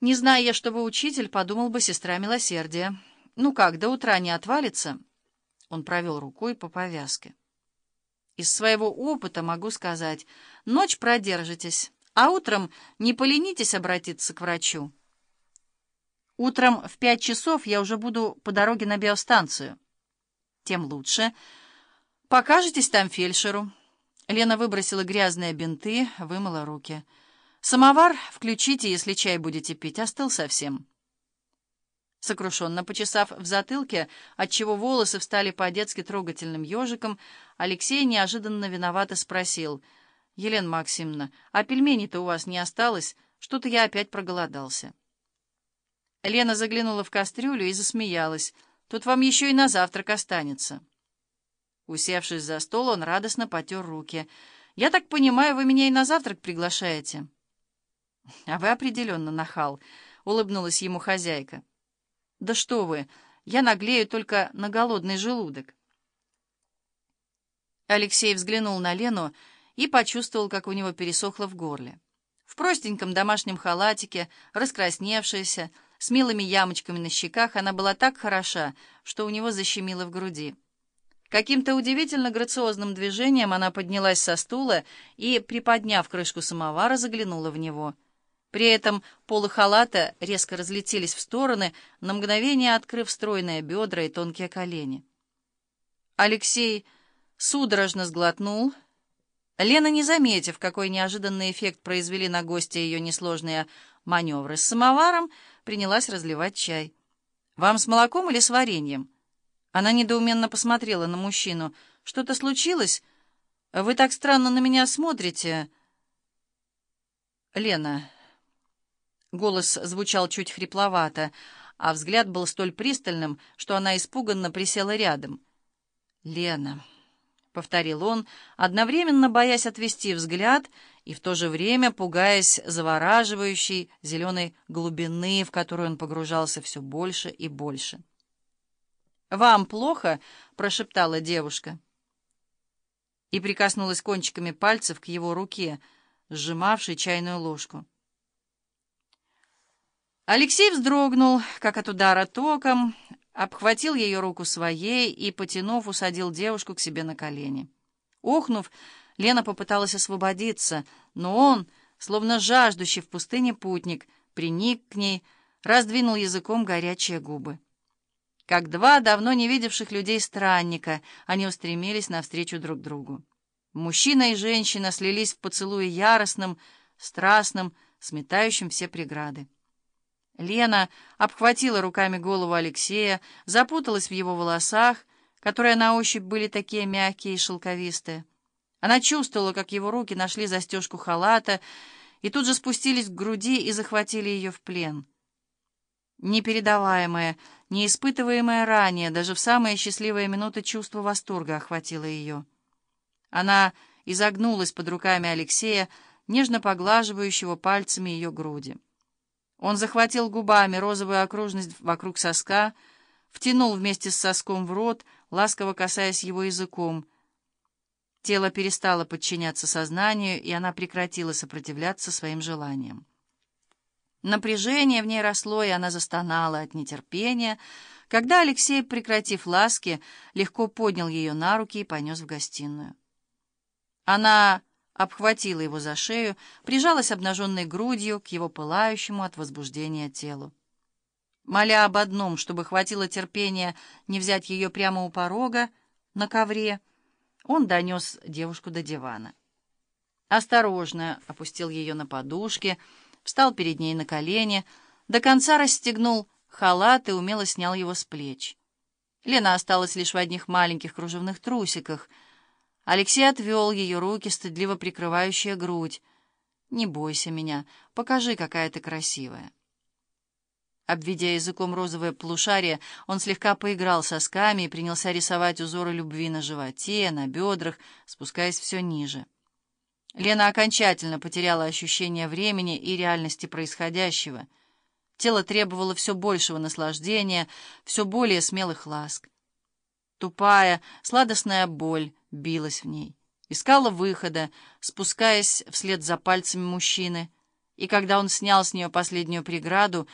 Не зная я, что вы учитель, подумал бы сестра милосердия. Ну как, до утра не отвалится? Он провел рукой по повязке. Из своего опыта могу сказать, ночь продержитесь, а утром не поленитесь обратиться к врачу. Утром в пять часов я уже буду по дороге на биостанцию. Тем лучше. Покажетесь там фельдшеру. Лена выбросила грязные бинты, вымыла руки. «Самовар включите, если чай будете пить. Остыл совсем». Сокрушенно почесав в затылке, отчего волосы встали по-детски трогательным ежиком, Алексей неожиданно виновато спросил. «Елена Максимовна, а пельменей-то у вас не осталось? Что-то я опять проголодался». Лена заглянула в кастрюлю и засмеялась. «Тут вам еще и на завтрак останется». Усевшись за стол, он радостно потер руки. «Я так понимаю, вы меня и на завтрак приглашаете?» «А вы определенно нахал», — улыбнулась ему хозяйка. «Да что вы, я наглею только на голодный желудок». Алексей взглянул на Лену и почувствовал, как у него пересохло в горле. В простеньком домашнем халатике, раскрасневшаяся, с милыми ямочками на щеках, она была так хороша, что у него защемило в груди. Каким-то удивительно грациозным движением она поднялась со стула и, приподняв крышку самовара, заглянула в него. При этом полы халата резко разлетелись в стороны, на мгновение открыв стройные бедра и тонкие колени. Алексей судорожно сглотнул. Лена, не заметив, какой неожиданный эффект произвели на гостя ее несложные маневры с самоваром, принялась разливать чай. «Вам с молоком или с вареньем?» Она недоуменно посмотрела на мужчину. «Что-то случилось? Вы так странно на меня смотрите...» «Лена...» Голос звучал чуть хрипловато, а взгляд был столь пристальным, что она испуганно присела рядом. «Лена...» — повторил он, одновременно боясь отвести взгляд и в то же время пугаясь завораживающей зеленой глубины, в которую он погружался все больше и больше. «Вам плохо?» — прошептала девушка. И прикоснулась кончиками пальцев к его руке, сжимавшей чайную ложку. Алексей вздрогнул, как от удара током, обхватил ее руку своей и, потянув, усадил девушку к себе на колени. Охнув, Лена попыталась освободиться, но он, словно жаждущий в пустыне путник, приник к ней, раздвинул языком горячие губы. Как два давно не видевших людей странника, они устремились навстречу друг другу. Мужчина и женщина слились в поцелуе яростным, страстным, сметающим все преграды. Лена обхватила руками голову Алексея, запуталась в его волосах, которые на ощупь были такие мягкие и шелковистые. Она чувствовала, как его руки нашли застежку халата и тут же спустились к груди и захватили ее в плен. Непередаваемое, неиспытываемое ранее, даже в самые счастливые минуты чувство восторга охватило ее. Она изогнулась под руками Алексея, нежно поглаживающего пальцами ее груди. Он захватил губами розовую окружность вокруг соска, втянул вместе с соском в рот, ласково касаясь его языком. Тело перестало подчиняться сознанию, и она прекратила сопротивляться своим желаниям. Напряжение в ней росло, и она застонала от нетерпения, когда Алексей, прекратив ласки, легко поднял ее на руки и понес в гостиную. Она обхватила его за шею, прижалась обнаженной грудью к его пылающему от возбуждения телу. Моля об одном, чтобы хватило терпения не взять ее прямо у порога, на ковре, он донес девушку до дивана. Осторожно опустил ее на подушки, встал перед ней на колени, до конца расстегнул халат и умело снял его с плеч. Лена осталась лишь в одних маленьких кружевных трусиках. Алексей отвел ее руки, стыдливо прикрывающие грудь. «Не бойся меня, покажи, какая ты красивая». Обведя языком розовое полушарие, он слегка поиграл сосками и принялся рисовать узоры любви на животе, на бедрах, спускаясь все ниже. Лена окончательно потеряла ощущение времени и реальности происходящего. Тело требовало все большего наслаждения, все более смелых ласк. Тупая, сладостная боль билась в ней, искала выхода, спускаясь вслед за пальцами мужчины, и когда он снял с нее последнюю преграду,